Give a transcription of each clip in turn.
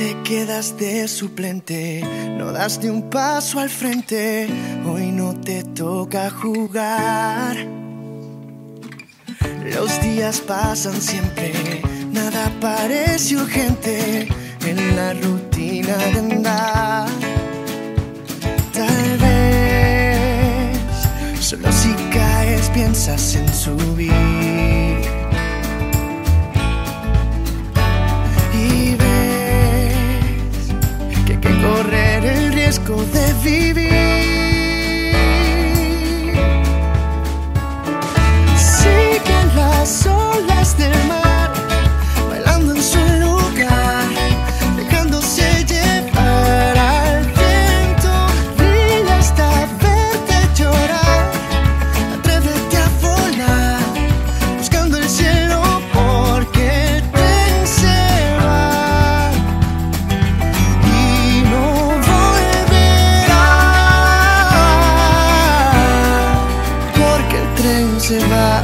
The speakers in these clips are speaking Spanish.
te quedas de suplente, no das ni un paso al frente, hoy no te toca jugar. Los días pasan siempre, nada parece urgente en la rutina de andar. Tal vez, solo si caes piensas en subir. Riesgo de vivir. Siguen las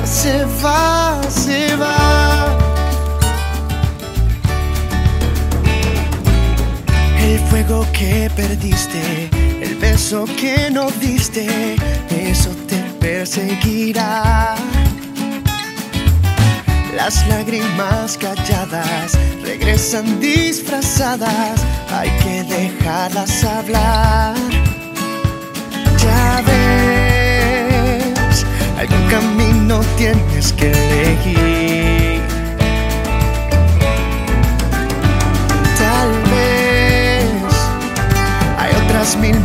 se va, se va. El fuego que perdiste, el beso que no diste, eso te perseguirá. Las lágrimas calladas regresan disfrazadas, hay que dejarlas hablar. Camino tienes que elegir. Tal vez hay otras mil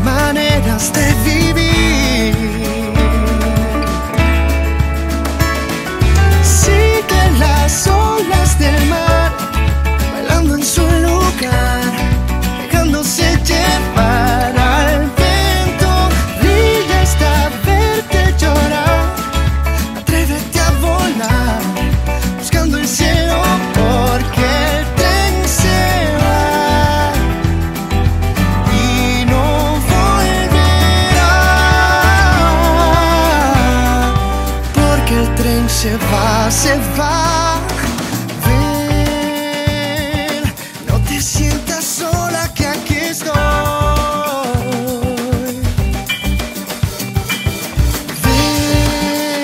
se va, se va. Ven, no te sientas sola que aquí estoy. Ven,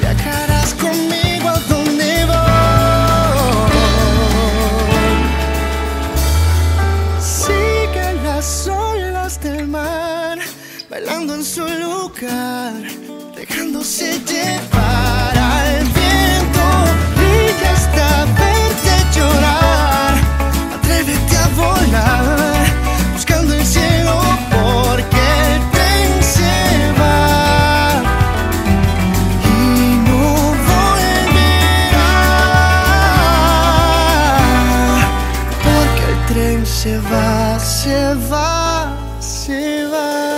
viajarás conmigo a donde voy. Sigue las olas del mar, bailando en su lugar, dejándose llevar se va, se va, se va.